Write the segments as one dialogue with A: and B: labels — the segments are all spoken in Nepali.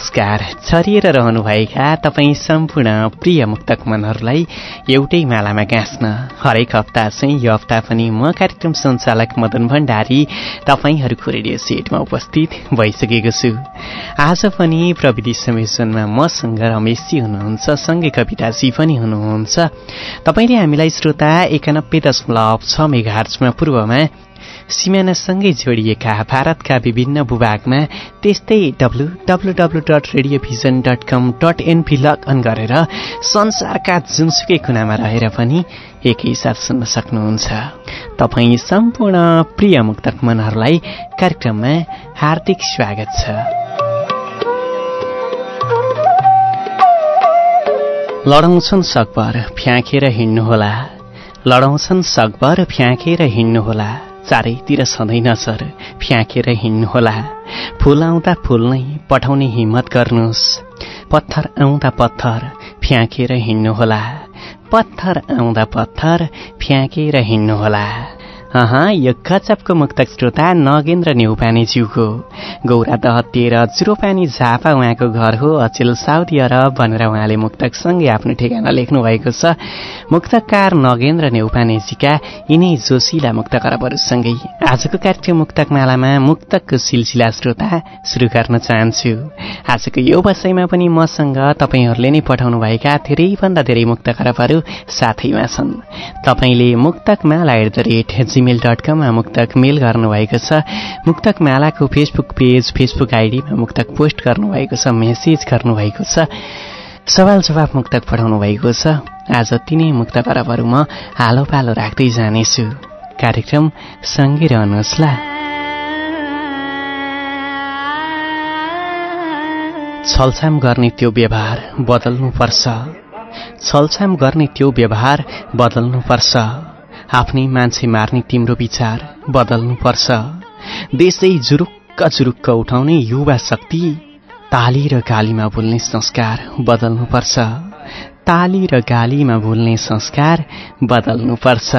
A: नमस्कार। छरिएर रहनुभएका तपाईँ सम्पूर्ण प्रिय मुक्तक मनहरूलाई एउटै मालामा गाँच्न। हरेक हप्ता चाहिँ यो हप्ता पनि म कार्यक्रम सञ्चालक मदन भण्डारी तपाईँहरूको रेडियो सेटमा उपस्थित भइसकेको छु। आज पनि प्रविधि संयोजनमा मसँग रमेशजी हुनुहुन्छ सँगै कविताजी पनि हुनुहुन्छ। तपाईँले हामीलाई श्रोता एकानब्बे दशमलव छ मेघार्चमा पूर्वमा सिमानासँगै जोडिएका भारतका विभिन्न भूभागमा त्यस्तै W W W dot radiovision dot com dot np log on गरेर संसारका जुनसुकै कुनामा रहेर पनि एकैसाथ सुन्न सक्नुहुन्छ। तपाईँ सम्पूर्ण प्रिय मुक्तक मनहरूलाई कार्यक्रममा हार्दिक स्वागत छ। लडाउँछन् सकभर फ्याँकेर हिँड्नुहोला। लडाउँछन् सकभर फ्याँकेर हिँड्नुहोला। चारैतिर सधैँ नजर फ्याँकेर हिँड्नुहोला। फुल आउँदा फुल नै पठाउने हिम्मत गर्नुहोस्। पत्थर आउँदा पत्थर फ्याँकेर हिँड्नुहोला। पत्थर आउँदा पत्थर फ्याँकेर हिँड्नुहोला। यो गजबको मुक्तक श्रोता नगेन्द्र नेउपानेज्यूको। गौरा दहतिएर जुरोपानी झापा उहाँको घर हो अचेल साउदी अरब भनेर उहाँले मुक्तकसँगै आफ्नो ठेगाना लेख्नु भएको छ। मुक्तकार नगेन्द्र नेउपानेजीका यिनै जोसिला मुक्तक अरबहरूसँगै। आजको कार्यक्रम मुक्तक मालामा मुक्तकको सिलसिला श्रोता सुरु गर्न चाहन्छु। आजको यो वषयमा पनि मसँग तपाईँहरूले नै पठाउनुभएका धेरैभन्दा धेरै मुक्तक अरबहरू साथैमा छन्। तपाईँले Muktak Mala at the rate Gmail dot कममा मुक्तक मेल गर्नुभएको छ। मुक्तक मालाको फेसबुक पेज फेसबुक आइडीमा मुक्तक पोस्ट गर्नुभएको छ मेसेज गर्नुभएको छ। सवाल जवाफ मुक्तक पठाउनु भएको छ। आज तिनै मुक्त बराबर म हालो पालो राख्दै जानेछु। कार्यक्रम सँगै रहनुहोस् ला। छलछाम गर्ने त्यो व्यवहार बदल्नुपर्छ। छलछाम गर्ने त्यो व्यवहार बदल्नुपर्छ। आफ्नै मान्छे मार्ने तिम्रो विचार बदल्नुपर्छ। देशै जुरुक्क जुरुक्क उठाउने युवा शक्ति ताली र गालीमा बोल्ने संस्कार बदल्नुपर्छ। ताली र गालीमा बोल्ने संस्कार बदल्नुपर्छ।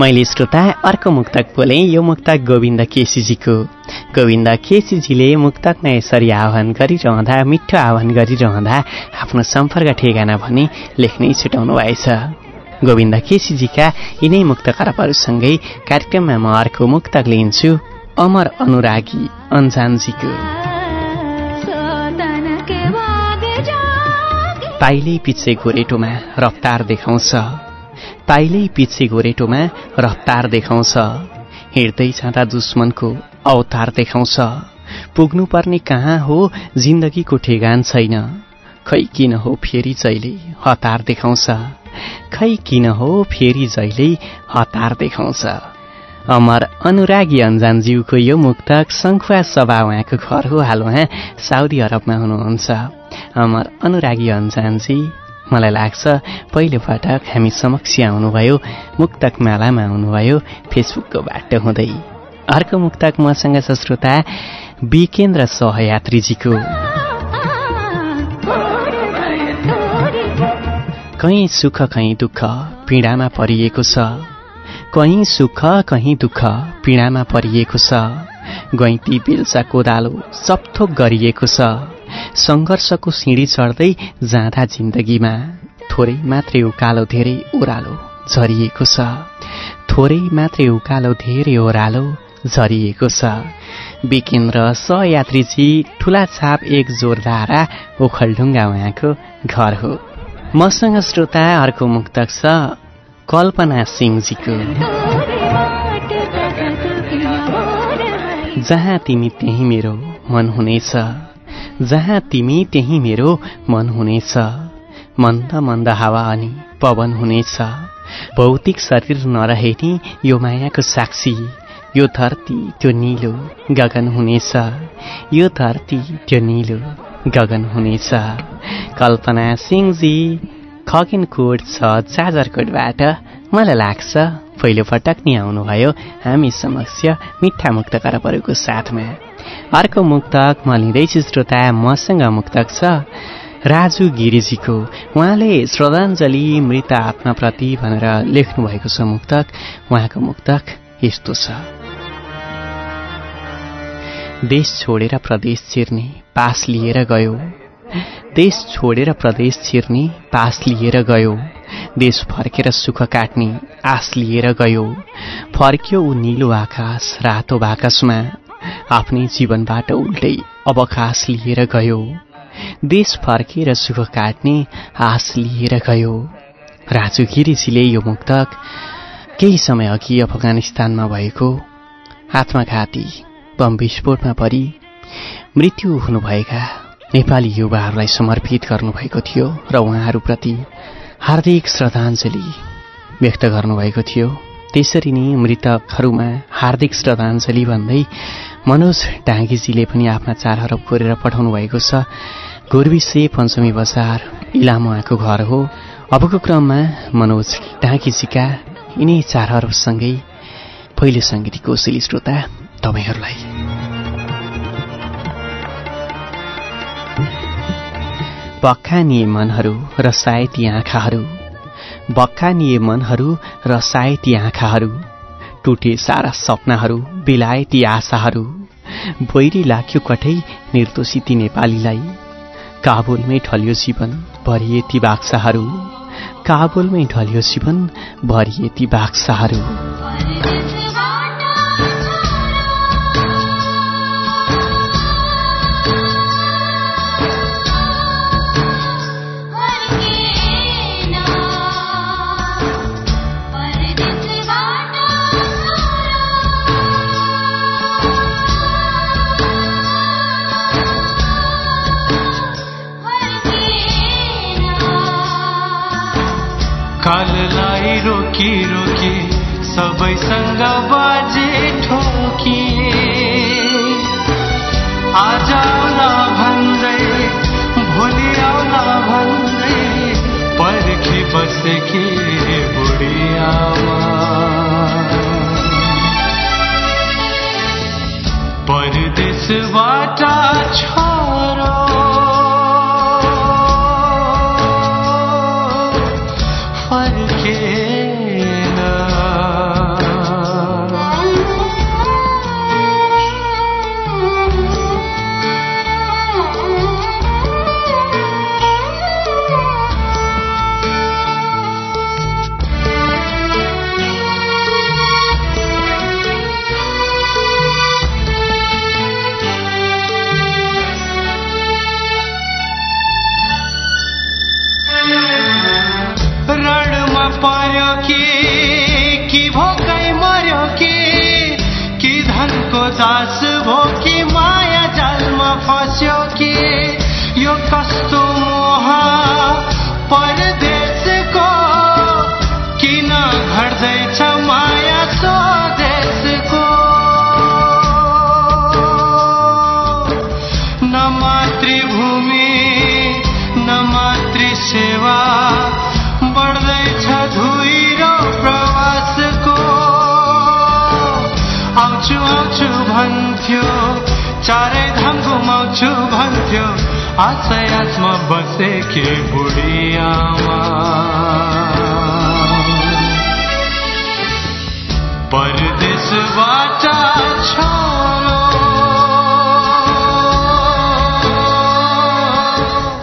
A: मैले श्रोता अर्को मुक्तक बोले यो मुक्तक गोविन्द केसीजीको। गोविन्द केसीजीले मुक्तकमा यसरी आह्वान गरिरहँदा मिठो आह्वान गरिरहँदा आफ्नो सम्पर्क ठेगाना भने लेख्नै छुटाउनु भएछ। गोविन्द केसीजीका यिनै मुक्त करपहरूसँगै कार्यक्रममा म अर्को मुक्तक लिन्छु अमर अनुरागी अन्जानजीको। पाइलै पछि गोरेटोमा रफ्तार देखाउँछ। पाइलै पछि गोरेटोमा रफ्तार देखाउँछ। हिँड्दै जाँदा दुश्मनको अवतार देखाउँछ। पुग्नुपर्ने कहाँ हो जिन्दगीको ठेगान छैन। खै किन हो फेरि जहिले हतार देखाउँछ। खै किन हो फेरि जहिले हतार देखाउँछ? अमर अनुरागी अन्जानज्यूको यो मुक्तक सङ्खुवा सभा उहाँको घर हो हाल उहाँ साउदी अरबमा हुनुहुन्छ। अमर अनुरागी अन्जानजी मलाई लाग्छ पहिलो पटक हामी समक्ष आउनुभयो मुक्तक मालामा आउनुभयो फेसबुकको बाटो हुँदै। अर्को मुक्तक मसँग छ श्रोता विकेन्द्र सहयात्रीजीको। कहीँ सुख कहीँ दुःख पीडामा परिएको छ। कहीँ सुख कहीँ दुःख पीडामा परिएको छ। गैँती बेल्चा कोदालो सपथोक गरिएको छ। सङ्घर्षको सिँढी चढ्दै जाँदा जिन्दगीमा थोरै मात्रै उकालो धेरै ओह्रालो झरिएको छ। थोरै मात्रै उकालो धेरै ओह्रालो झरिएको छ। विकेन्द्र सहयात्रीजी ठुला छाप एक जोरदारा ओखलढुङ्गा उहाँको घर हो। मसँग श्रोता अर्को मुक्तक छ कल्पना सिंहजीको। जहाँ तिमी त्यही मेरो मन हुनेछ जहाँ तिमी त्यही मेरो मन हुनेछ मन्द मन्द हावा अनि पवन हुनेछ। भौतिक शरीर नरहे नि यो मायाको साक्षी यो धरती त्यो निलो गगन हुनेछ। यो धरती त्यो निलो गगन हुनेछ। कल्पना सिंहजी खगिन कोड छ जाजरकोटबाट मलाई लाग्छ पहिलो पटक नि आउनुभयो हामी समक्ष मिठा मुक्त करपहरूको साथमा। अर्को मुक्तक म लिँदैछु श्रोता मसँग मुक्तक छ राजु गिरिजीको। उहाँले श्रद्धाञ्जली मृत आत्माप्रति भनेर लेख्नु भएको छ मुक्तक। उहाँको मुक्तक यस्तो छ। देश छोडेर प्रदेश छिर्ने पास लिएर गयो। देश छोडेर प्रदेश छिर्ने पास लिएर गयो। देश फर्केर सुख काट्ने आश लिएर गयो। फर्क्यो ऊ निलो आकाश रातो बाकसमा। आफ्नै जीवनबाट उल्टै अवकाश लिएर गयो। देश फर्केर सुख काट्ने आश लिएर गयो। राजु गिरिजीले यो मुक्तक केही समय अघि अफगानिस्तानमा भएको आत्मघाती बम विस्फोटमा परि मृत्यु हुनुभएका नेपाली युवाहरूलाई समर्पित गर्नुभएको थियो र उहाँहरूप्रति हार्दिक श्रद्धाञ्जली व्यक्त गर्नुभएको थियो। त्यसरी नै मृतकहरूमा हार्दिक श्रद्धाञ्जली भन्दै मनोज डाँगीजीले पनि आफ्ना चार हरब कोरेर पठाउनु भएको छ। गोर्विसे पञ्चमी बजार इलाम उहाँको घर हो। अबको क्रममा मनोज डाँगीजीका यिनै चार हरबसँगै पहिलो सङ्गीत कोशली श्रोता तपाईँहरूलाई। बक्खानिए मनहरू र सायती आँखाहरू। बक्खानिए मनहरू र सायती आँखाहरू। टुटे सारा सपनाहरू बिलायती आशाहरू। बैरी लाग्यो कठै निर्दोषिती नेपालीलाई। काबुलमै ढलियो जीवन भरिए ती बाक्साहरू। काबुलमै ढलियो जीवन भरिए ती बाक्साहरू।
B: सबैसँग बाजे ठोकिए। आज आउला भन्दै भोलि आउला भन्दै पर्खी बसेकी बुढी आमा।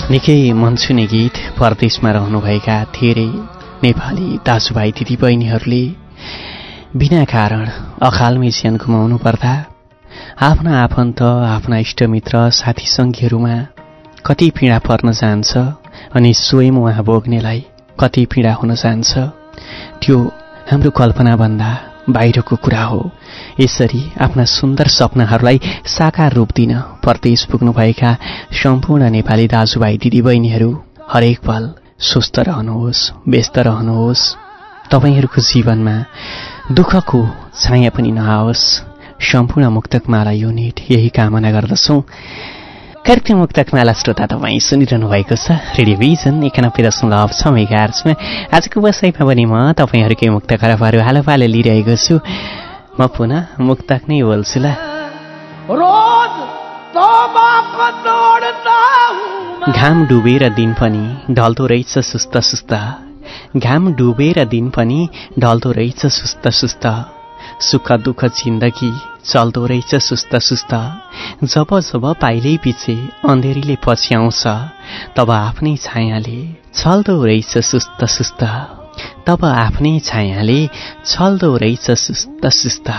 A: निकै मनसुने गीत परदेशमा रहनुभएका धेरै नेपाली दाजुभाइ दिदीबहिनीहरूले बिना कारण अकालमै ज्यान गुमाउनु पर्दा आफ्ना आफन्त आफ्ना इष्टमित्र साथी सङ्घीहरूमा कति पीडा पर्न जान्छ अनि स्वयं उहाँ भोग्नेलाई कति पीडा हुन जान्छ त्यो हाम्रो कल्पनाभन्दा बाहिरको कुरा हो। यसरी आफ्ना सुन्दर सपनाहरूलाई साकार रूप दिन परदेश पुग्नुभएका सम्पूर्ण नेपाली दाजुभाइ दिदीबहिनीहरू हरेक पल स्वस्थ रहनुहोस् व्यस्त रहनुहोस्। तपाईँहरूको जीवनमा दुःखको छाया पनि नआओस्। सम्पूर्ण मुक्तकमाला युनिट यही कामना गर्दछौँ। कार्यक्रम मुक्तकमाला श्रोता तपाईँ सुनिरहनु भएको छ रेडियोभिजन एकानब्बे दशमलव छ आजको बसाइमा पनि म तपाईँहरूकै मुक्त खराबहरू हालो पालो लिइरहेको छु। म पुनः मुक्तक नै बोल्छु ल। घाम डुबेर दिन पनि ढल्दो रहेछ सुस्त सुस्त। घाम डुबेर दिन पनि ढल्दो रहेछ सुस्त सुस्त। सुख दुःख जिन्दगी चल्दो रहेछ सुस्त सुस्त। जब जब पाइलै पछि अँधेरीले पछ्याउँछ तब आफ्नै छायाले छल्दो रहेछ सुस्त सुस्त। तब आफ्नै छायाले छल्दो रहेछ सुस्त सुस्त।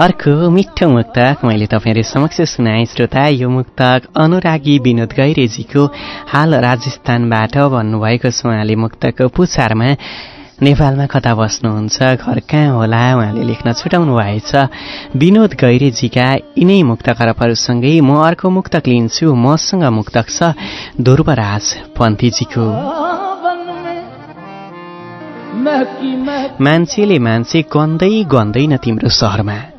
A: अर्को मिठो मुक्तक मैले तपाईँहरू समक्ष सुनाएँ। श्रोता यो मुक्तक अनुरागी विनोद गैरेजीको हाल राजस्थानबाट भन्नुभएको छ। उहाँले मुक्तको पुछारमा नेपालमा कता बस्नुहुन्छ घर कहाँ होला उहाँले लेख्न छुटाउनु भएछ विनोद गैरेजीका यिनै मुक्त करपहरूसँगै म अर्को मुक्तक लिन्छु। मसँग मुक्तक छ ध्रुवराज पन्थीजीको। मान्छेले मान्छे गन्दै गन्दैन तिम्रो सहरमा।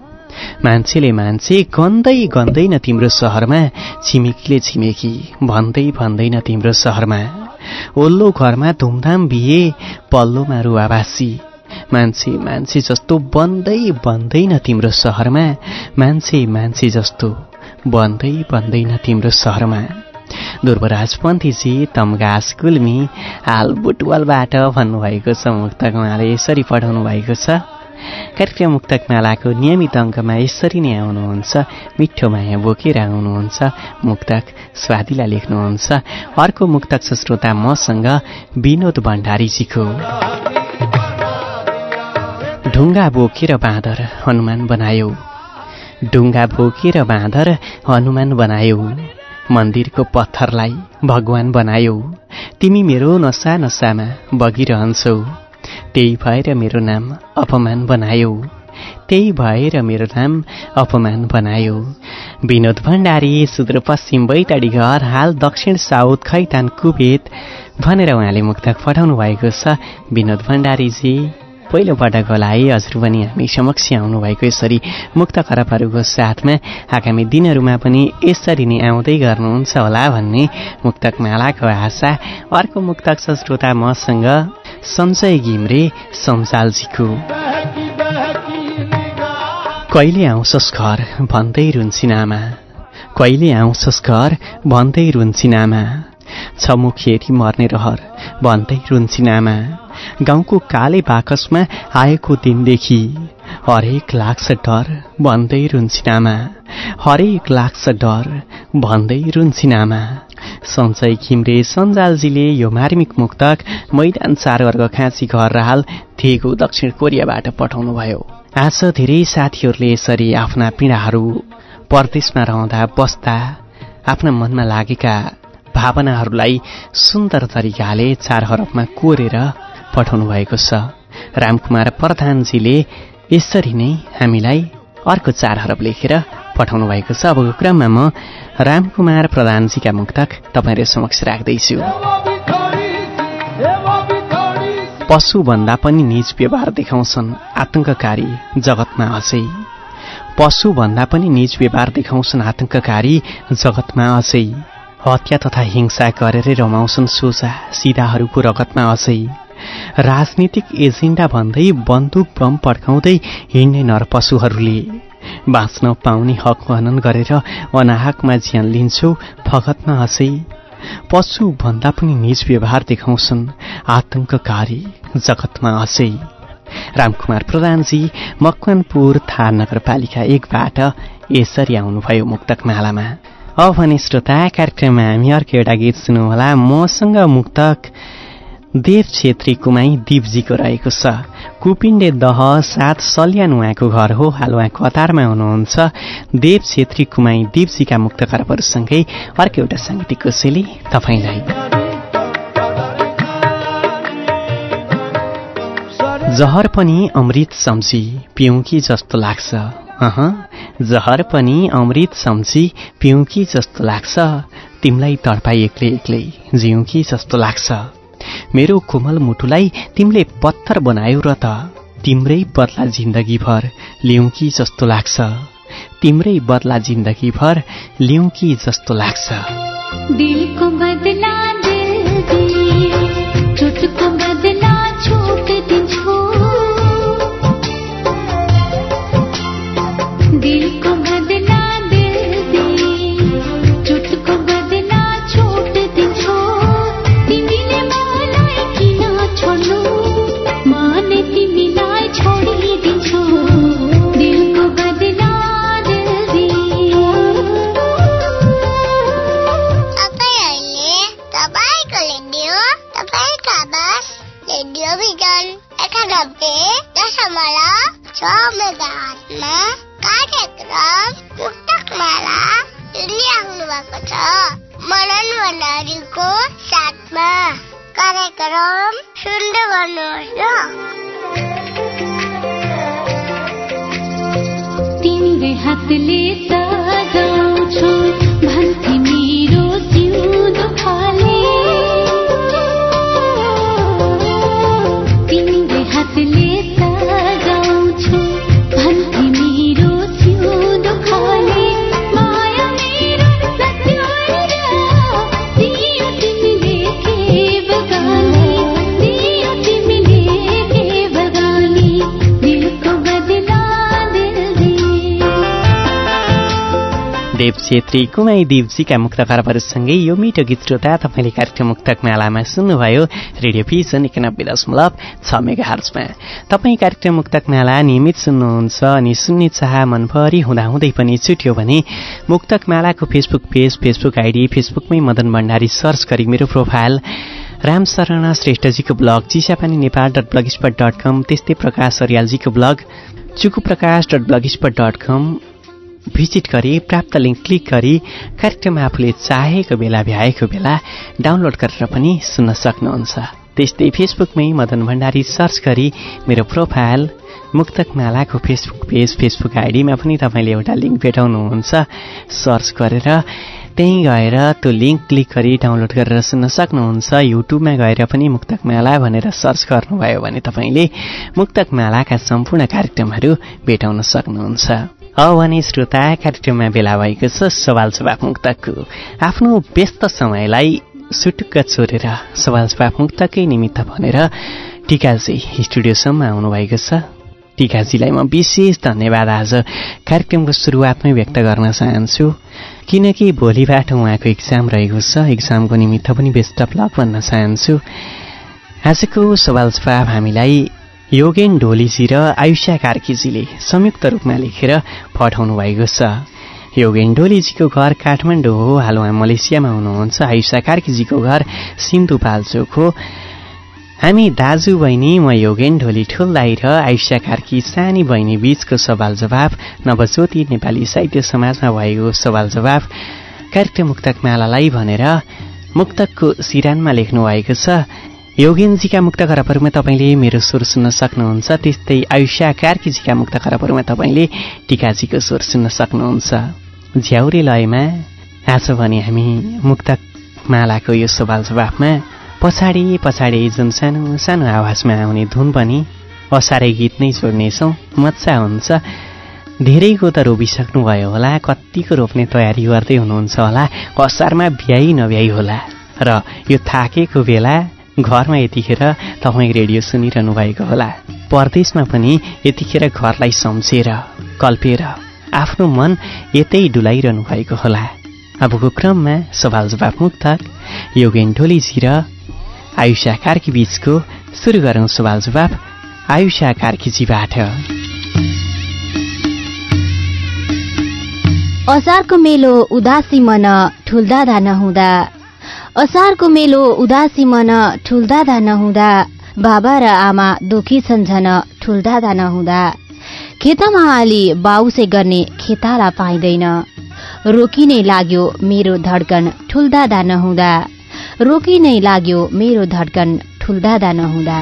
A: मान्छेले मान्छे गन्दै गन्दैन तिम्रो सहरमा। छिमेकीले छिमेकी भन्दै भन्दैन तिम्रो सहरमा। ओल्लो घरमा धुमधाम बिहे पल्लोमा रुवावासी। मान्छे मान्छे जस्तो बन्दै बन्दैन तिम्रो सहरमा। मान्छे मान्छे जस्तो बन्दै बन्दैन तिम्रो सहरमा। ध्रुवराज पन्थीजी तमगास गुल्मी हाल बुटवालबाट भन्नुभएको छ मुक्तक उहाँले। यसरी पठाउनु भएको छ। कार्यक्रम मुक्तक मालाको नियमित अङ्कमा यसरी नै आउनुहुन्छ मिठो माया बोकेर आउनुहुन्छ मुक्तक स्वादिला लेख्नुहुन्छ अर्को मुक्तक छ श्रोता मसँग विनोद भण्डारीजीको ढुङ्गा बोकेर बाँदर हनुमान बनायो ढुङ्गा बोकेर बाँदर हनुमान बनायो मन्दिरको पत्थरलाई भगवान बनायो तिमी मेरो नसा नसामा बगिरहन्छौ त्यही भएर मेरो नाम अपमान बनायो। त्यही भएर मेरो नाम अपमान बनायो। विनोद भण्डारी सुदूरपश्चिम बैतडी घर हाल दक्षिण साउथ खैतान कुबेत भनेर उहाँले मुक्तक पठाउनु भएको छ। विनोद भण्डारीजी पहिलोपटक होला है हजुर पनि हामी समक्ष आउनुभएको यसरी मुक्त खराबहरूको साथमा आगामी दिनहरूमा पनि यसरी नै आउँदै गर्नुहुन्छ होला भन्ने मुक्तक मालाको आशा। अर्को मुक्तक छ श्रोता मसँग सञ्जय घिम्रे सञ्जालजीको कहिले आउँछस् घर? भन्दै रुन्सिनामा कहिले आउँछस् घर? भन्दै रुन्सिनामा छमुखेरी मर्ने रहर? भन्दै रुन्सिनामा गाउँको काले बाकसमा आएको दिनदेखि हरेक लाग्छ डर भन्दै रुन्सिनामा हरेक लाग्छ डर भन्दै रुन्सिनामा सञ्चय घिम्रे सञ्जालजीले यो मार्मिक मुक्तक मैदान चार वर्ग खाँची घर राल थिएको दक्षिण कोरियाबाट पठाउनु भयो आज धेरै साथीहरूले यसरी आफ्ना पीडाहरू परदेशमा रहँदा बस्दा आफ्ना मनमा लागेका भावनाहरूलाई सुन्दर तरिकाले चार हरफमा कोरेर पठाउनु भएको छ। रामकुमार प्रधानजीले यसरी नै हामीलाई अर्को चार हरफ लेखेर पठाउनु भएको छ। अबको क्रममा म रामकुमार प्रधानजीका मुक्तक तपाईँहरू समक्ष राख्दैछु। पशुभन्दा पनि निज व्यवहार देखाउँछन् आतंककारी जगतमा अझै। पशुभन्दा पनि निज व्यवहार देखाउँछन् आतंककारी जगतमा अझै। हत्या तथा हिंसा गरेरै रमाउँछन् सोझा सिधाहरूको रगतमा अझै। राजनीतिक एजेन्डा भन्दै बन्दुक बम पड्काउँदै हिँड्ने नरपशुहरूले बाँच्न पाउने हक हनन गरेर अनाहकमा ज्यान लिन्छौ फगतमा अझै पशु भन्दा पनि निज व्यवहार देखाउँछन् आतंककारी जगतमा अझै रामकुमार प्रधानजी मकवानपुर थार नगरपालिका एकबाट यसरी आउनुभयो मुक्तक मालामा। अब भने श्रोता कार्यक्रममा हामी अर्को एउटा गीत सुन्नुहोला। मसँग मुक्तक देव छेत्री कुमाई दिपजीको रहेको छ। कुपिण्डे दह सात सल्यान उहाँको घर हो हाल उहाँ कतारमा हुनुहुन्छ। देव छेत्री कुमाई दिपजीका मुक्त अर्को एउटा साङ्गीतिक कोसेली तपाईँलाई। जहर पनि अमृत सम्झी पिउँ कि जस्तो लाग्छ? अह जहर पनि अमृत सम्झी पिउँ कि जस्तो लाग्छ? तिमीलाई तडपाई एक्लै एक्लै जिउँ कि जस्तो लाग्छ? मेरो कोमल मुटुलाई तिमीले पत्थर बनायो र त तिम्रै बदला जिन्दगीभर लिउँ कि जस्तो लाग्छ? तिम्रै बदला जिन्दगीभर लिउँ कि जस्तो लाग्छ?
C: दिलको बदला
D: एकानब्बे दशमलव छ मेगा हातमा कार्यक्रम मुक्तक माला भएको छ भण्डारीको साथमा कार्यक्रम सुन्दै गर्नुहोस् ल
C: हातले भन्थे मेरो जिउँदो
A: देव छेत्री कुमाई देवजीका मुक्त खरबहरूसँगै यो मिठो गीत श्रोता तपाईँले कार्यक्रम मुक्तक मालामा सुन्नुभयो। रेडियो भिजन एकानब्बे दशमलव छ मेगा हर्चमा तपाईँ कार्यक्रम मुक्तक माला नियमित सुन्नुहुन्छ अनि सुन्ने चाह मनभरि हुँदाहुँदै पनि छुट्यो भने मुक्तक मालाको फेसबुक पेज फेसबुक आइडी फेसबुकमै मदन भण्डारी सर्च गरी मेरो profile Ramsharan श्रेष्ठजीको blog Chisapani Nepal dot blog spot dot com त्यस्तै Prakash अर्यालजीको blog Chuku Prakash dot blog spot dot com visit गरी प्राप्त लिङ्क क्लिक गरी कार्यक्रम आफूले चाहेको बेला भ्याएको बेला डाउनलोड गरेर पनि सुन्न सक्नुहुन्छ। त्यस्तै फेसबुकमै मदन भण्डारी सर्च गरी मेरो प्रोफाइल मुक्तक मालाको फेसबुक पेज फेसबुक आइडीमा पनि तपाईँले एउटा लिङ्क भेटाउनुहुन्छ। सर्च गरेर त्यहीँ गएर त्यो लिङ्क क्लिक गरी डाउनलोड गरेर सुन्न सक्नुहुन्छ। युट्युबमा गएर पनि मुक्तक माला भनेर सर्च गर्नुभयो भने तपाईँले मुक्तक मालाका सम्पूर्ण कार्यक्रमहरू भेटाउन सक्नुहुन्छ। भने श्रोता कार्यक्रममा बेला भएको छ सवाल जवाफ मुक्तकको आफ्नो व्यस्त समयलाई सुटुक्क छोडेर सवाल जवाफ मुक्तकै निमित्त भनेर टिकाजी स्टुडियोसम्म आउनुभएको छ। टिकाजीलाई म विशेष धन्यवाद आज कार्यक्रमको सुरुवातमै व्यक्त गर्न चाहन्छु। किनकि भोलिबाट उहाँको इक्जाम रहेको छ इक्जामको निमित्त पनि बेस्ट अफ लक भन्न चाहन्छु। आजको सवाल जवाब हामीलाई योगेन ढोलीजी र आयुष्या कार्कीजीले संयुक्त रूपमा लेखेर पठाउनु भएको छ। योगेन ढोलीजीको घर काठमाडौँ हो। हाल उहाँ मलेसियामा हुनुहुन्छ। आयुषा कार्कीजीको घर सिन्धुपाल्चोक हो। हामी दाजु बहिनी म योगेन ढोली ठुल दाई र आयुष्या कार्की सानी बहिनी बीचको सवाल जवाब नवज्योति नेपाली साहित्य समाजमा भएको सवाल जवाब कार्यक्रम मुक्तक मालालाई भनेर मुक्तकको सिरानमा लेख्नु भएको छ। योगेनजीका मुक्त खराबहरूमा तपाईँले मेरो स्वर सुन्न सक्नुहुन्छ। त्यस्तै आयुष्या कार्कीजीका मुक्त खराबहरूमा तपाईँले टिकाजीको स्वर सुन्न सक्नुहुन्छ। झ्याउरे लयमा आज भने हामी मुक्तक मालाको यो सवाल जवाफमा पछाडि पछाडि जुन सानो सानो आवाजमा आउने धुन पनि असारै गीत नै जोड्नेछौँ। मजा हुन्छ। धेरैको त रोपिसक्नुभयो होला। कतिको रोप्ने तयारी गर्दै हुनुहुन्छ होला। असारमा भ्याइ नभ्याइ होला। र यो थाकेको बेला घरमा यतिखेर तपाईँ रेडियो सुनिरहनु भएको होला। परदेशमा पनि यतिखेर घरलाई सम्झेर कल्पेर आफ्नो मन यतै डुलाइरहनु भएको होला। अबको क्रममा सवाल जवाफ मुक्तक योगेन ढोलीजी र आयुषा कार्की बीचको सुरु गरौँ सवाल जवाफ आयुषा कार्कीजीबाट।
E: असारको मेलो उदासी मन ठुल्दादा नहुँदा असारको मेलो उदासी मन ठुल्दादा नहुँदा बाबा र आमा दुखी छन् झन ठुल्दादा नहुँदा। खेतमा अलि बाउसे गर्ने खेताला पाइँदैन। रोकी नै लाग्यो मेरो धड्कन ठुल्दादा नहुँदा। रोकी नै लाग्यो मेरो धड्कन ठुल्दादा नहुँदा।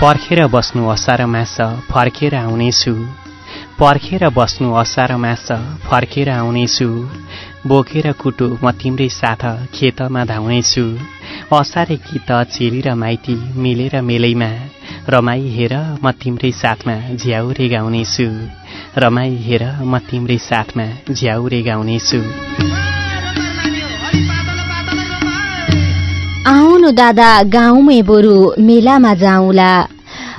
A: पर्खेर बस्नु असार मास फर्केर आउनेछु पर्खेर बस्नु असार मास फर्केर आउनेछु बोकेर कुटु म तिम्रै साथ खेतमा धाउनेछु। असारे गीत चेली र माइती मिलेर मेलैमा। रमाई हेर म तिम्रै साथमा झ्याउरे गाउनेछु। रमाई हेर म तिम्रै साथमा झ्याउरे गाउनेछु।
E: आउनु दादा गाउँमै बरु मेलामा जाउँला।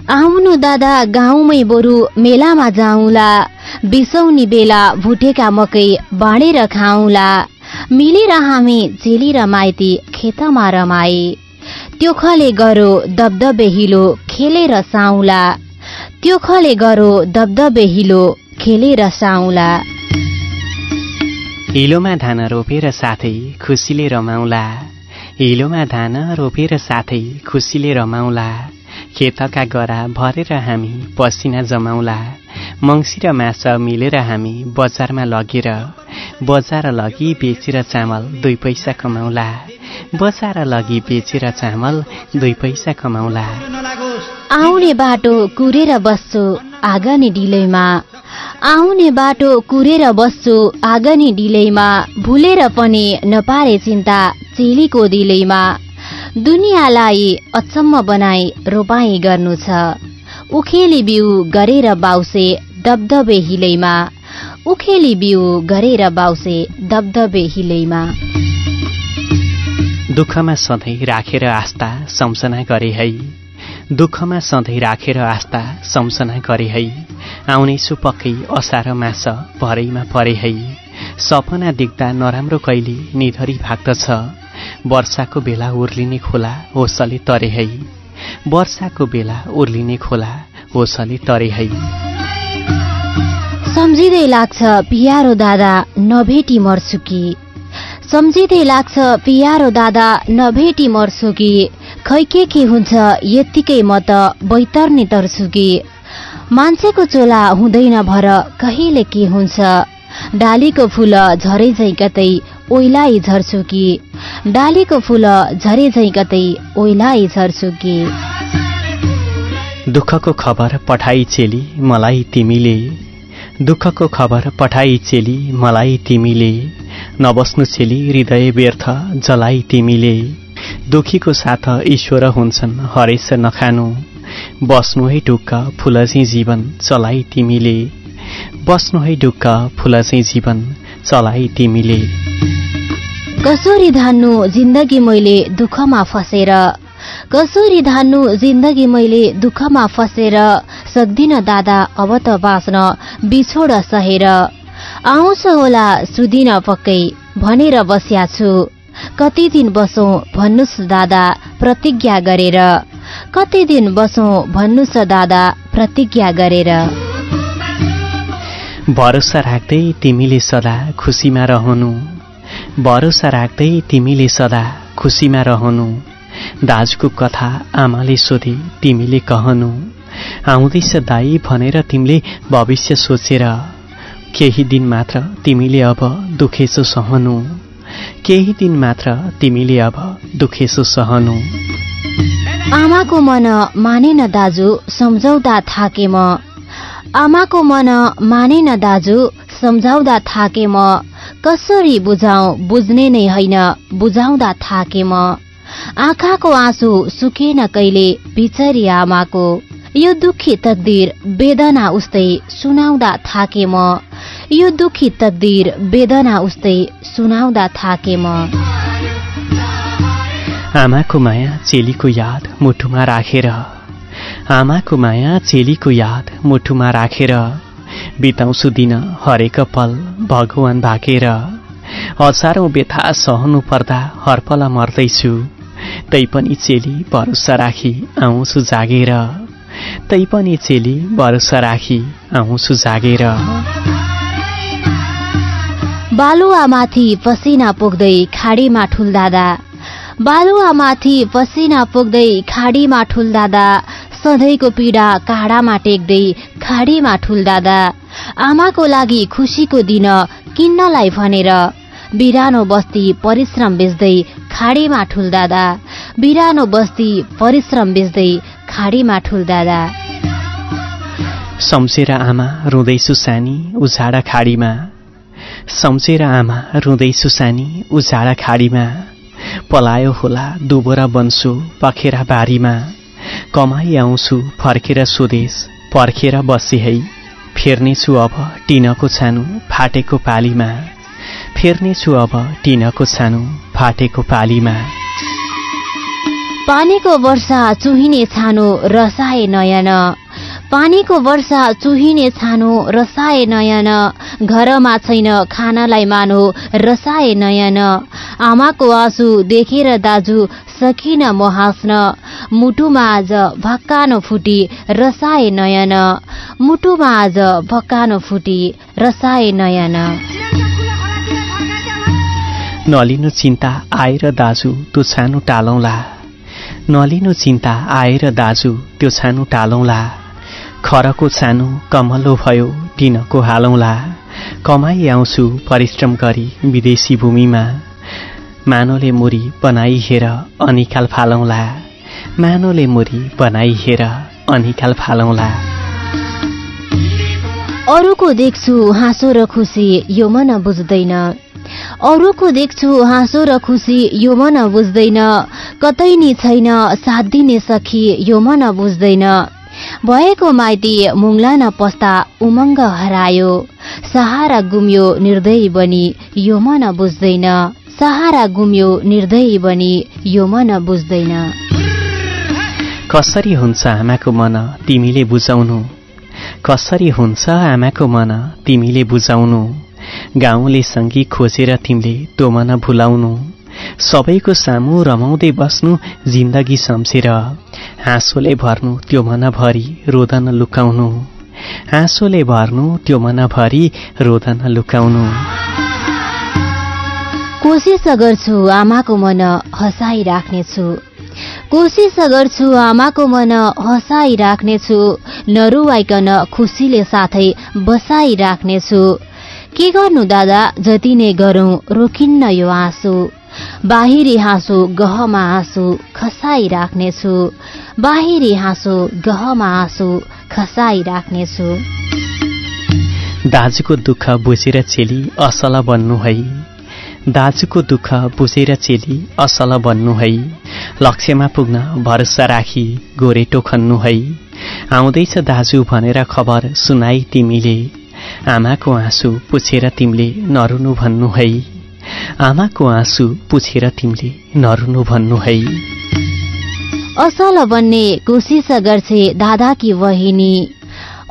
E: आउनु दादा गाउँमै बरु मेलामा जाउँला। बिसौनी बेला भुटेका मकै बाँडेर खाउँला। मिलेर हामी झेली र माइती खेतमा रमाए त्यो खले गरो दबदबे हिलो खेलेर साउला। त्यो खले गरो दबदबे हिलो खेलेर साउला।
A: हिलोमा धान रोपेर साथै खुसीले रमाउला। हिलोमा धान रोपेर साथै खुसीले रमाउला। खेतका गरा भरेर हामी पसिना जमाउला। मङ्सी र माछा मिलेर हामी बजारमा लगेर बजार लगी बेचेर चामल दुई पैसा कमाउला। बजार लगी बेचेर चामल दुई पैसा कमाउला।
E: आउने बाटो कुरेर बस्छु आगनी डिलैमा। आउने बाटो कुरेर बस्छु आगनी डिलैमा। भुलेर पनि नपारे चिन्ता चेलीको दिलैमा दुनियाँलाई अचम्म बनाई रोपाई गर्नु छ। उखेली बिउ गरेर बाउसे दबदबे हिलैमा। उखेली बिउ गरेर बाउसे दबदबे हिलैमा।
A: दुःखमा सधैँ राखेर आस्था सम्सना गरे है। दुःखमा सधैँ राखेर आस्था सम्सना गरे है। आउनेछु पक्कै असार मास भरैमा परे है। सपना देख्दा नराम्रो कहिले निधरी भाग्दछ। वर्षाको बेला उर्लिने खोला होसले तरे है। वर्षाको बेला उर्लिने खोला होसले तरे है।
E: सम्झिँदै लाग्छ पियारो दादा नभेटी मर्छु कि? सम्झिँदै लाग्छ पियारो दादा नभेटी मर्छु कि? खै के के हुन्छ यत्तिकै म त बैतर्ने तर्छु कि? मान्छेको चोला हुँदैन भर कहिले के हुन्छ? डालीको फुल झरे झै कतै ओइलाई झर्छु कि? डालीको फुल झरे झै कतै ओइलाई झर्छु कि?
A: दुःखको खबर पठाई चेली मलाई तिमीले। दुःखको खबर पठाई चेली मलाई तिमीले। नबस्नु चेली हृदय व्यर्थ जलाई तिमीले। दुखीको साथ ईश्वर हुन्छन् हरेस नखानु। बस्नु है ढुक्क फुलझी जीवन चलाई तिमीले। बस्नु है ढुक्क फुलझी जीवन चलाई तिमीले।
E: कसरी धान्नु जिन्दगी मैले दुःखमा फसेर? कसरी धान्नु जिन्दगी मैले दुःखमा फसेर? सक्दिन दादा अब त बाँच्न बिछोड सहेर। आउँछ होला सुदिन पक्कै भनेर बस्या छु। कति दिन बसौँ भन्नुहोस् दादा प्रतिज्ञा गरेर। कति दिन बसौँ भन्नुहोस् दादा प्रतिज्ञा गरेर।
A: भरोसा राख्दै तिमीले सदा खुसीमा रहनु। भरोसा राख्दै तिमीले सदा खुसीमा रहनु। दाजुको कथा आमाले सोधे तिमीले कहनु। आउँदैछ दाई भनेर तिमीले भविष्य सोचेर केही दिन मात्र तिमीले अब दुखेसो सहनु। केही दिन मात्र तिमीले अब दुखेसो सहनु।
E: आमाको मन मानेन दाजु सम्झौदा थाके म आमाको मन मानेन दाजु सम्झाउँदा थाके म। कसरी बुझाउँ बुझ्ने नै होइन बुझाउँदा थाके म। आँखाको आँसु सुकेन कहिले बिचरी आमाको। यो दुखी तकदिर वेदना उस्तै सुनाउँदा थाके म। यो दुखी तकदिर वेदना उस्तै सुनाउँदा थाके म।
A: आमाको माया चेलीको याद मुठुमा राखेर आमाको माया चेलीको याद मुठुमा राखेर बिताउँछु दिन हरेक पल भगवान भाकेर हजारौँ व्यथा सहनु पर्दा हरपल मर्दैछु। तैपनि चेली भरोसा राखी आउँछु जागेर। तैपनि चेली भरोसा राखी आउँछु जागेर।
E: बालुवामाथि पसिना पोख्दै खाडीमा ठुल्दादा। बालुवामाथि पसिना पोख्दै खाडीमा ठुल्दादा। सधैँको पीडा काँडामा टेक्दै खाडीमा ठुल्दादा आमाको लागि खुसीको दिन किन्नलाई भनेर बिरानो बस्ती परिश्रम बेच्दै खाडीमा ठुल्दादा बिरानो बस्ती परिश्रम बेच्दै खाडीमा ठुल्दादा
A: सम्झेर आमा रुँदैछु सानी उझाडा खाडीमा। सम्झेर आमा रुँदैछु सानी उझाडा खाडीमा। पलायो होला दुबोरा बन्छु पखेरा बारीमा। कमाई आउँछु फर्केर स्वदेश पर्खेर बसे है। फेर्नेछु अब टिनको छानु फाटेको पालीमा। फेर्नेछु अब टिनको छानु फाटेको पालीमा।
E: पानीको वर्षा चुहिने छानो रसाए नयन। पानीको वर्षा चुहिने छानो रसाए नयन। घरमा छैन खानालाई मानो रसाए नयन। आमाको आँसु देखेर दाजु सकिन म हाँस्न। मुटुमा आज भक्कानो फुटी रसाए नयन। मुटुमा आज भक्कानो फुटी रसाए नयन।
A: नलिनु चिन्ता आएर दाजु त्यो छानु टालौँला। नलिनु चिन्ता आएर दाजु त्यो छानु टालौँला। खरको छानु कमलो भयो टिनको हालौँला। कमाई आउँछु परिश्रम गरी विदेशी भूमिमा। मानोले मुरी बनाई हेर अनिकाल फालौँला। मानोले मुरी बनाई हेर अनिकाल फालौँला।
E: अरूको देख्छु हाँसो र खुसी यो मन बुझ्दैन। अरूको देख्छु हाँसो र खुसी यो मन बुझ्दैन। कतै नि छैन साथ दिने सखी यो मन बुझ्दैन। भएको माइती मुङ्ला न पस्ता उमङ्ग हरायो। सहारा गुम्यो निर्दयी बनी यो मन बुझ्दैन। सहारा गुम्यो निर्दयी बनी यो मन बुझ्दैन।
A: कसरी हुन्छ आमाको मन तिमीले बुझाउनु? कसरी हुन्छ आमाको मन तिमीले बुझाउनु? गाउँले सङ्गी खोजेर तिमीले त्यो मन भुलाउनु? सबैको सामु रमाउँदै बस्नु जिन्दगी सम्झेर। हाँसोले भर्नु त्यो मनभरि रोदन लुकाउनु। हाँसोले भर्नु त्यो मनभरि रोदन लुकाउनु।
E: कोसिस गर्छु आमाको मन हँसाइराख्नेछु कोसिस गर्छु आमाको मन हँसाइराख्नेछु नरुवाइकन खुसीले साथै बसाइराख्नेछु के गर्नु दादा? जति नै गरौँ रोकिन्न यो आँसु। बाहिरी हाँसो गहमा आँसु खसाइराख्नेछु बाहिरी हाँसो गहमा आँसु खसाइराख्नेछु
A: दाजुको दुःख बुझेर चेली असल बन्नु है। दाजुको दुःख बुझेर चेली असल बन्नु है। लक्ष्यमा पुग्न भरोसा राखी गोरेटो खन्नु है। आउँदैछ दाजु भनेर खबर सुनाई तिमीले। आमाको आँसु पुछेर तिमीले नरुनु भन्नु है। आमाको आँसु पुछेर तिमीले नरुनु भन्नु है।
E: असल बन्ने कोसिस गर्छे दादाकी बहिनी।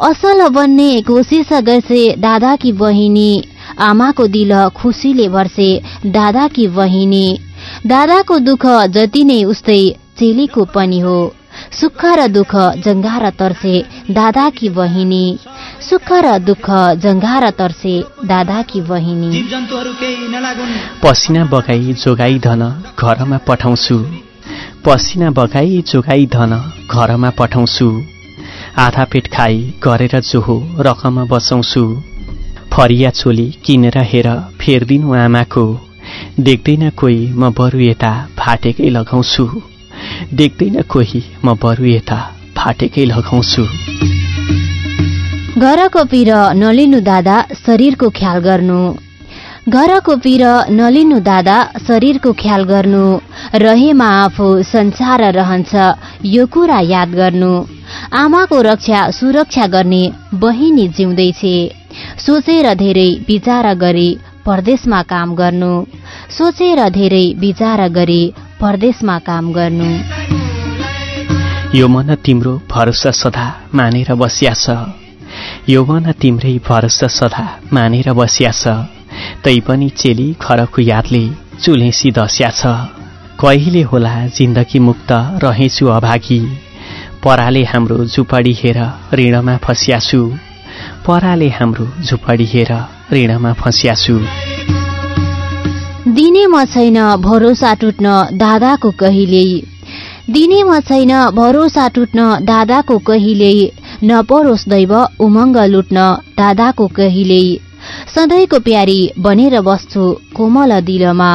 E: असल बन्ने कोसिस गर्छे दादाकी बहिनी। आमाको दिल खुसीले भर्से दादाकी बहिनी। दादाको दुःख जति नै उस्तै चेलीको पनि हो। सुख र दुःख जङ्घार तर्से दादाकी बहिनी सुख र दुःख जङ्घार तर्से दादाकी बहिनी
A: पसिना बगाई जोगाई धन घरमा पठाउँछु। पसिना बगाई जोगाई धन घरमा पठाउँछु। आधा पेट खाई गरेर जोहो रकम बचाउँछु फरिया चोली किनेर हेर फेरिदिनु आमाको। देख्दैन कोही म बरु यता फाटेकै लगाउँछु। देख्दैन कोही। म बरु यता फाटेकै लगाउँछु।
E: घरको पिर नलिनु दादा शरीरको ख्याल गर्नु। घरको पिर नलिनु दादा शरीरको ख्याल गर्नु। रहेमा आफू संसार रहन्छ यो कुरा याद गर्नु। आमाको रक्षा सुरक्षा गर्ने बहिनी जिउँदैछे। सोचेर धेरै विचार गरी परदेशमा काम गर्नु। सोचेर धेरै विचार गरी परदेशमा काम गर्नु।
A: यो मन तिम्रो भरोसा सदा मानेर बसिया छ यो मन तिम्रै भरोसा सदा मानेर बसिया छ तैपनि चेली खरको यादले चुलेसी दस्या छ कहिले होला जिन्दगी मुक्त रहेछु अभागी। पराले हाम्रो झुपडी हेर ऋणमा फस्याछु। पराले हाम्रो झुपडी हेर ऋणमा फस्याछु।
E: दिने छैन भरोसा टुट्न दादाको कहिल्यै। दिने छैन भरोसा टुट्न दादाको कहिल्यै। नपरोस् दैव उमङ्ग लुट्न दादाको कहिल्यै। सधैँको प्यारी बनेर बस्छु कोमल दिलमा।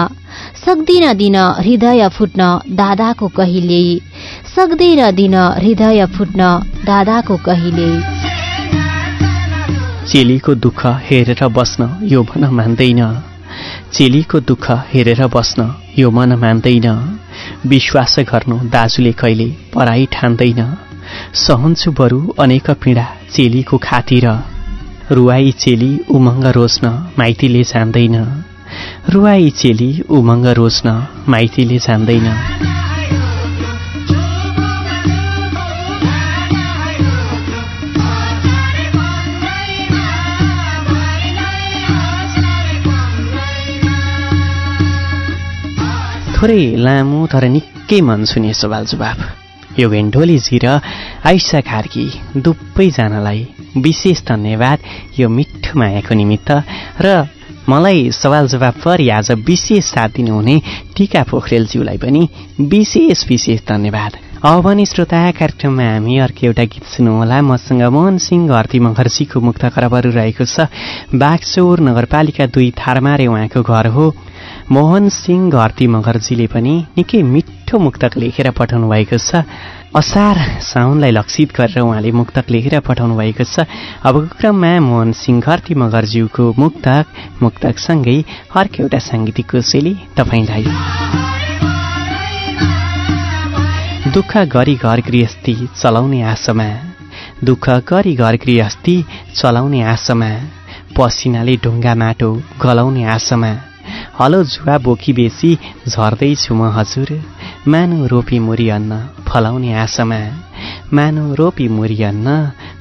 E: सक्दिन दिन हृदय फुट्न दादाको कहिल्यै। सक्दिन दिन हृदय फुट्न दादाको कहिल्यै।
A: चेलीको दुःख हेरेर बस्न यो मन मान्दैन। चेलीको दुःख हेरेर बस्न यो मन मान्दैन। विश्वास गर्नु दाजुले कहिले पराई ठान्दैन। सहन्छु बरु अनेक पीडा चेलीको खातिर। रुवाई चेली उमङ्ग रोज्न माइतीले जान्दैन। रुवाई चेली उमङ्ग रोज्न माइतीले जान्दैन। थोरै लामो तर निकै मन छुने सवाल जवाब यो भेन्डोलीजी र आइसा खार्की दुवैजनालाई विशेष धन्यवाद यो मिठो मायाको निमित्त र मलाई सवाल जवाब परि आज विशेष साथ दिनुहुने टिका पोखरेलज्यूलाई पनि विशेष विशेष धन्यवाद। अब भने श्रोता कार्यक्रममा हामी अर्को एउटा गीत सुन्नुहोला। मसँग मोहन सिंह घरती मगर्जीको मुक्त खराबहरू रहेको छ। बागचौर नगरपालिका दुई थारमारे उहाँको घर हो। मोहन सिंह घरती मगर्जीले पनि निकै मिठो मुक्तक लेखेर पठाउनु भएको छ। असार साउनलाई लक्षित गरेर उहाँले मुक्तक लेखेर पठाउनु भएको छ। अबको क्रममा मोहन सिंह घरती मगर्ज्यूको मुक्तक मुक्तकसँगै अर्को एउटा साङ्गीतिक कोसेली तपाईँलाई। दुःख गरी घर गृहस्थी चलाउने आशामा दुःख गरी घर गृहस्थी चलाउने आशामा पसिनाले ढुङ्गा माटो गलाउने आशामा हलो जुवा बोकी बेसी झर्दैछु म हजुर मानु रोपी मुरी अन्न फलाउने आशामा मानु रोपी मुरी अन्न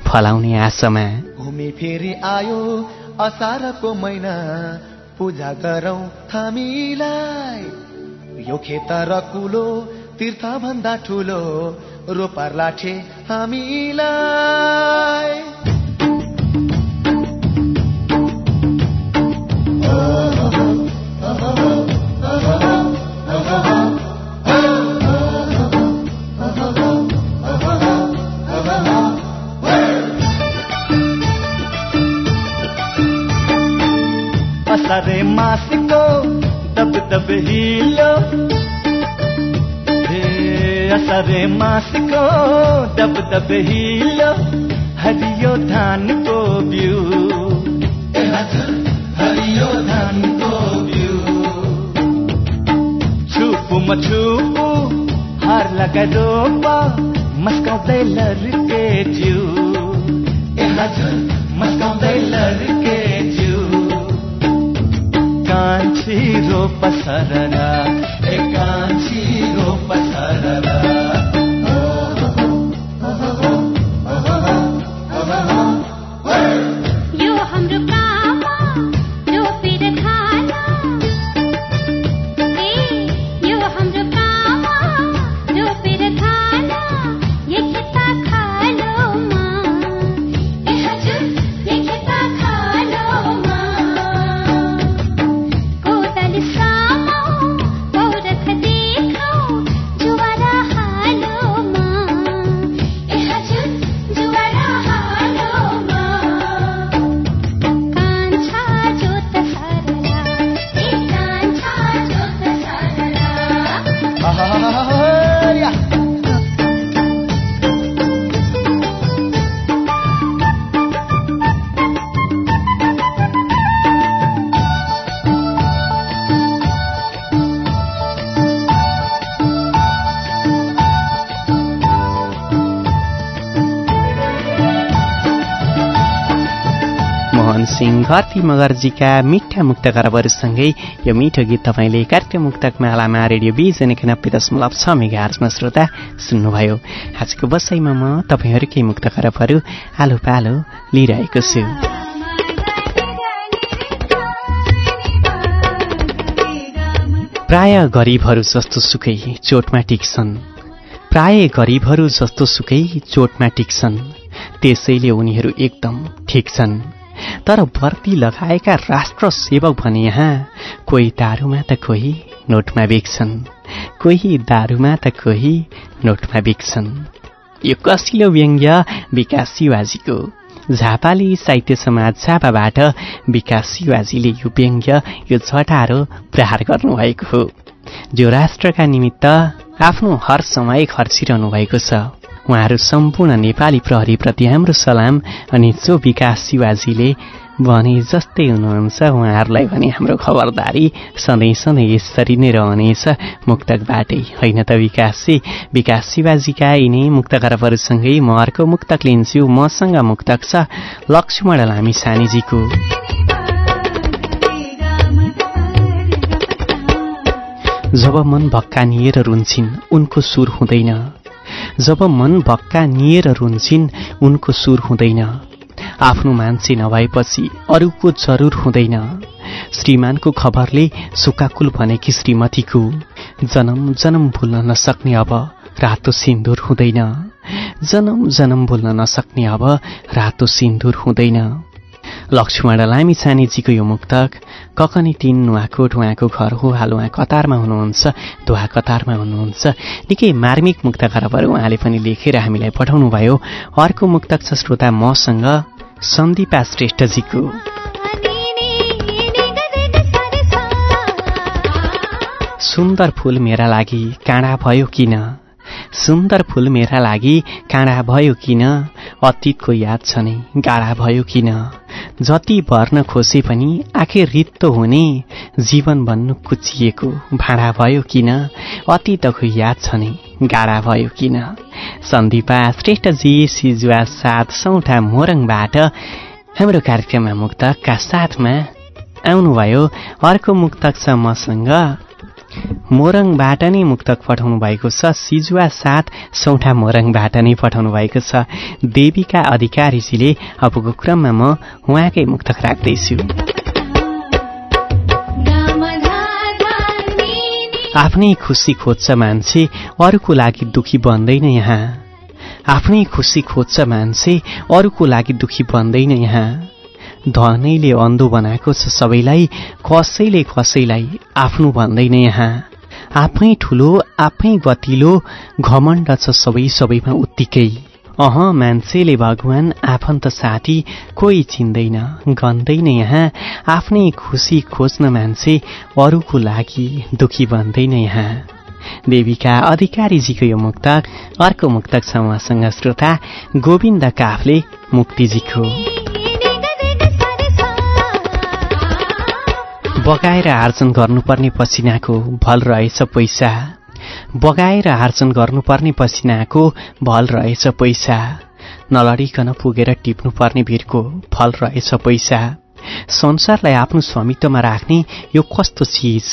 A: फलाउने आशामा।
F: घुमी फेरि आयो असारको महिना पूजा गरौँ थामीलाई यो खेत र कुलो तीर्थ भन्दा ठुलो रोपार लाठे हामीलाई।
C: असारे मासको दब दब हिलो हे असारे मासको दब दब हिलो हरियो धानको बिउ हरियो धानको बिउ छुपु म छुपु हार लगा रोप मस्काउँदै लर्के जिउ मस्काउँदै लर्के जिउ कान्छी रोप सररा
A: घरती मगर्जीका मिठा मुक्त खराबहरूसँगै यो मिठो गीत तपाईँले कार्यक्रम मुक्तक मालामा रेडियो बिजन एकानब्बे दशमलव छ मेगा आर्समा श्रोता सुन्नुभयो। आजको बसाइमा म तपाईँहरूकै मुक्त खराबहरू आलो पालो लिइरहेको छु। प्राय गरिबहरू जस्तो सुकै चोटमा टिक्छन्। प्राय गरिबहरू जस्तो सुकै चोटमा टिक्छन्। त्यसैले उनीहरू एकदम ठिक छन्। तर वर्दी लगाएका राष्ट्र सेवक भने यहाँ कोही दारूमा त कोही नोटमा बेग्छन्। कोही दारूमा त कोही नोटमा बेग्छन्। यो कसिलो व्यङ्ग्य विकास शिवाजीको झापाली साहित्य समाज झापाबाट विकास शिवाजीले यो व्यङ्ग्य यो झटारो प्रहार गर्नुभएको हो। जो राष्ट्रका निमित्त आफ्नो हर समय खर्चिरहनु भएको छ। उहाँहरू सम्पूर्ण नेपाली प्रहरीप्रति हाम्रो सलाम अनि जो विकास शिवाजीले भने जस्तै हुनुहुन्छ उहाँहरूलाई भने हाम्रो खबरदारी सधैँ सधैँ यसरी नै रहनेछ। मुक्तकबाटै। होइन त विकासजी विकास शिवाजीका यिनै मुक्तकरहरूसँगै म अर्को मुक्तक लिन्छु। मसँग मुक्तक छ लक्ष्मण लामी सानीजीको। जब मन भक्कानिएर रुन्छन् उनको सुर हुँदैन। जब मन भक्कानिएर रुन्छन् उनको सुर हुँदैन। आफ्नो मान्छे नभएपछि अरूको जरुर हुँदैन। श्रीमानको खबरले सुकाकुल भनेकी श्रीमतीको जन्म जन्म भुल्न नसक्ने अब रातो सिन्दुर हुँदैन। जन्म जन्म भुल्न नसक्ने अब रातो सिन्दुर हुँदैन। लक्ष्मण लामी छानेजीको यो मुक्तक ककनी तिन नुहाकोट उहाँको घर हो हाल उहाँ कतारमा हुनुहुन्छ धुवा कतारमा हुनुहुन्छ। निकै मार्मिक मुक्त खरबहरू उहाँले पनि लेखेर हामीलाई पठाउनु भयो अर्को मुक्तक छ श्रोता मसँग सन्दीपा श्रेष्ठजीको। सुन्दर फुल मेरा लागि काँडा भयो किन? सुन्दर फुल मेरा लागि काँडा भयो किन? अतीतको याद छ नै गाडा भयो किन? जति भर्न खोसे पनि आखिर रित्तो हुने जीवन भन्नु कुचिएको भाँडा भयो किन? अतीतको याद छ नै गाडा भयो किन? सन्दीपा श्रेष्ठजी सिजुवा साथ सौठा मोरङबाट हाम्रो कार्यक्रममा मुक्तकका साथमा आउनुभयो अर्को मुक्तक छ मसँग। मोरङबाट नै मुक्तक पठाउनु भएको छ। सिजुवा साथ सौठा मोरङबाट नै पठाउनु भएको छ। देवीका अधिकारीजीले अबको क्रममा म उहाँकै मुक्तक राख्दैछु। आफ्नै खुसी खोज्छ मान्छे अरूको लागि दुखी बन्दैन यहाँ। आफ्नै खुसी खोज्छ मान्छे अरूको लागि दुखी बन्दैन यहाँ। धनैले अन्धो बनाएको छ सबैलाई कसैले कसैलाई आफ्नो भन्दैन यहाँ। आफै ठुलो आफै गतिलो घमण्ड छ सबै सबैमा उत्तिकै। अह मान्छेले भगवान आफन्त साथी कोही चिन्दैन गन्दैन यहाँ। आफ्नै खुसी खोज्न मान्छे अरूको लागि दुखी बन्दैन यहाँ। देवीका अधिकारीजीको यो मुक्तक अर्को मुक्तक छ उहाँसँग श्रोता गोविन्द काफले मुक्तिजीको। बगाएर आर्जन गर्नुपर्ने पसिनाको भल रहेछ पैसा। बगाएर आर्जन गर्नुपर्ने पसिनाको भल रहेछ पैसा। नलडिकन पुगेर टिप्नुपर्ने भिरको फल रहेछ पैसा। संसारलाई आफ्नो स्वामित्वमा राख्ने यो कस्तो चिज?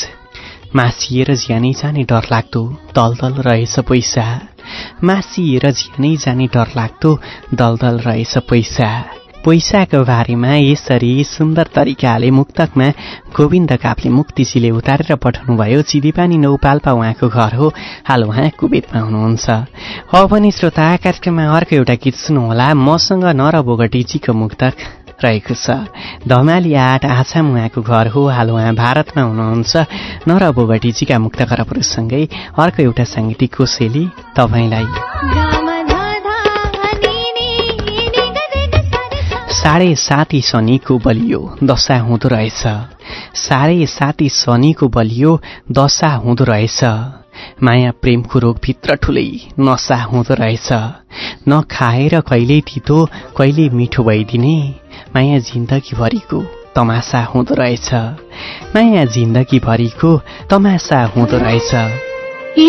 A: मासिएर ज्यानै जाने डर लाग्दो दलदल रहेछ पैसा। मासिएर ज्यानै जाने डर लाग्दो दलदल रहेछ पैसा। पैसाको बारेमा यसरी सुन्दर तरिकाले मुक्तकमा गोविन्द कापले मुक्तिजीले उतारेर पठाउनु भयो चिदिपानी नौपाल्पा उहाँको घर हो। हाल उहाँ कुवेतमा हुनुहुन्छ। अब पनि श्रोता कार्यक्रममा अर्को एउटा गीत सुन्नुहोला। मसँग नर बोगटीजीको मुक्तक रहेको छ। धमाली आठ आछाम उहाँको घर हो। हाल उहाँ भारतमा हुनुहुन्छ। नर बोगटीजीका मुक्त पुरुषसँगै अर्को एउटा साङ्गीतिक कोसेली तपाईँलाई। साढे साती शनिको बलियो दशा हुँदो रहेछ। साढे साती शनिको बलियो दशा हुँदो रहेछ। माया प्रेमको रोगभित्र ठुलै नसा हुँदो रहेछ। नखाएर कहिल्यै तितो कहिले मिठो भइदिने माया जिन्दगीभरिको तमासा हुँदो रहेछ। माया जिन्दगीभरिको तमासा हुँदो रहेछ।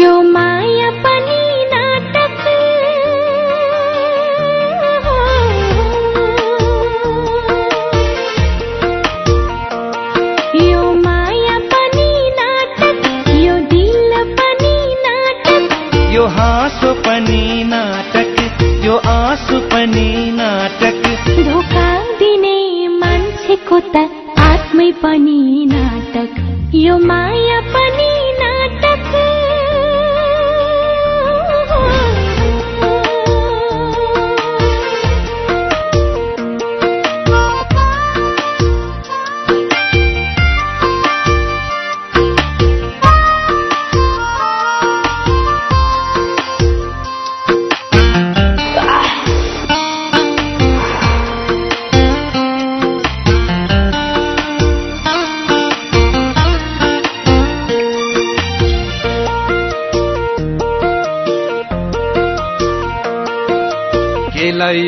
C: यो माया पनि
G: आँसु पनि नाटक।
C: धोका दिने मान्छेको त आत्मै पनि नाटक। यो माया पनि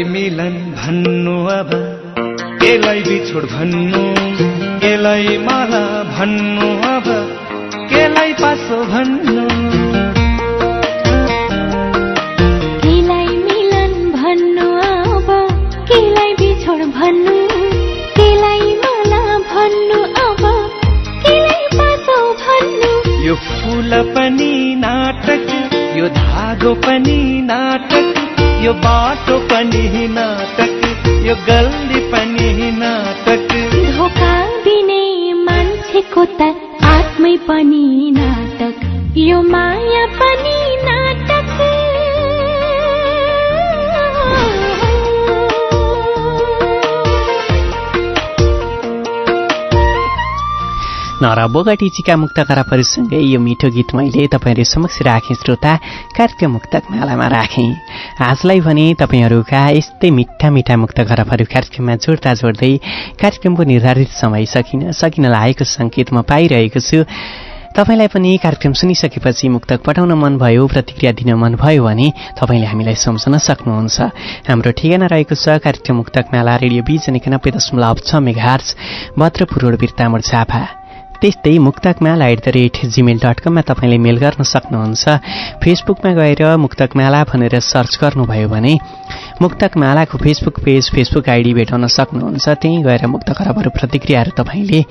G: मिलन भन्नु अब। केलाई बिछोड भन्नु? केलाई माला भन्नु अब? केलाई पासो भन्नु?
C: केलाई मिलन भन्नु अब? केलाई बिछोड भन्नु? केलाई माला भन्नु अब? केलाई पासो भन्नु?
G: यो फुल पनि नाटक यो धागो पनि नाटक। यो बाटो पनि नाटक यो गल्ली पनि नाटक।
C: धोका दिने मान्छेको त आत्मै पनि नाटक यो माया पनि नाटक।
A: नर बोगटीजीका मुक्त खराबहरूसँगै यो मिठो गीत मैले तपाईँहरू समक्ष राखेँ श्रोता। कार्यक्रम मुक्तक मालामा राखेँ। आजलाई भने तपाईँहरूका यस्तै मिठा मिठा मुक्त खराबहरू कार्यक्रममा जोड्दा जोड्दै कार्यक्रमको निर्धारित समय सकिन सकिन लागेको सङ्केत म पाइरहेको छु। तपाईँलाई पनि कार्यक्रम सुनिसकेपछि मुक्तक पठाउन मन भयो प्रतिक्रिया दिन मन भयो भने तपाईँले हामीलाई सम्झन सक्नुहुन्छ। हाम्रो ठेगाना रहेको छ कार्यक्रम मुक्तक मेला रेडियो बिजन एकानब्बे दशमलव छ मेघार्च भद्रपुर रोड बिर्तामोड झापा। त्यस्तै Muktakmala at the rate gmail dot कममा तपाईँले मेल गर्न सक्नुहुन्छ। फेसबुकमा गएर मुक्तकमाला भनेर सर्च गर्नुभयो भने मुक्तकमालाको फेसबुक पेज फेसबुक आइडी भेटाउन सक्नुहुन्छ। त्यहीँ गएर मुक्त खराबहरू प्रतिक्रियाहरू तपाईँले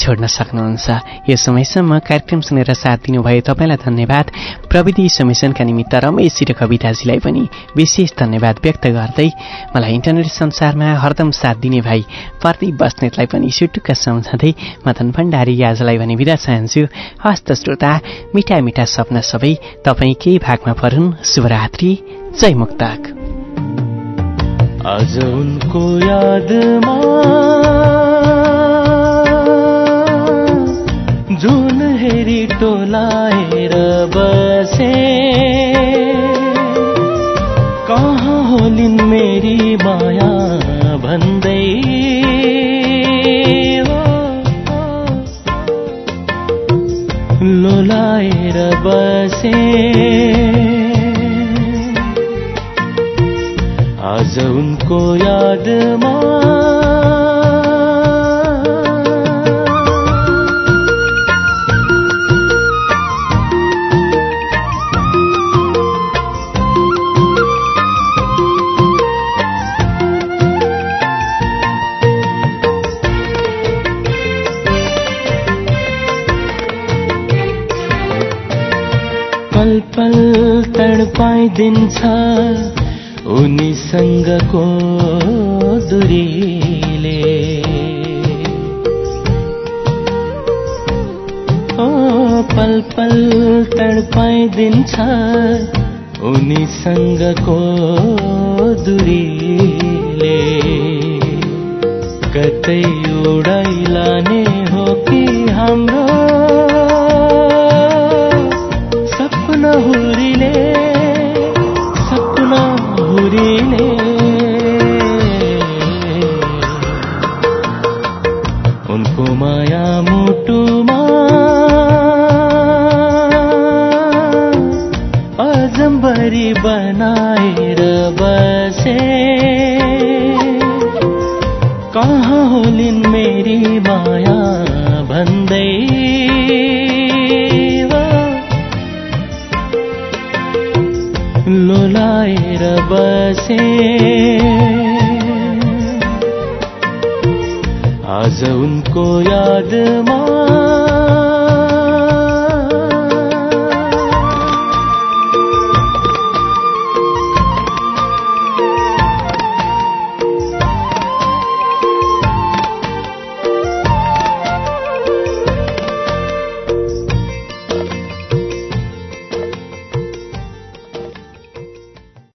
A: छोड्न सक्नुहुन्छ। यो समयसम्म कार्यक्रम सुनेर साथ दिनुभयो तपाईँलाई धन्यवाद। प्रविधि समेसनका निमित्त रमेशजी र कविताजीलाई पनि विशेष धन्यवाद व्यक्त गर्दै मलाई इन्टरनेट संसारमा हरदम साथ दिने भाइ प्रदीप बस्नेतलाई पनि सुटुक्क सम्झँदै मदन भण्डारी आजलाई भने बिदा चाहन्छु। हस्त श्रोता मिठा मिठा सपना सबै तपाईँ केही भागमा परुन्। शुभरात्रि जय मुक्ताक।
G: आज उनको यादमा जुन हेरी टोलाएर बसे। कहाँ होलिन् मेरी माया भन्दै? लोलाएर बसे। आज उनको यादमा तडपाइदिन्छ उनीसँगको दुरीले। ओ पल पल तडपाइदिन्छ उनीसँगको दुरीले। कतै उडाइलाने हो कि हाम्रो? सपना हुरीले। हुरीले उनको माया मुटुमा अजम्बरी बनाएर बसे। कहाँ होलिन् मेरी माया? आज उनको यादमा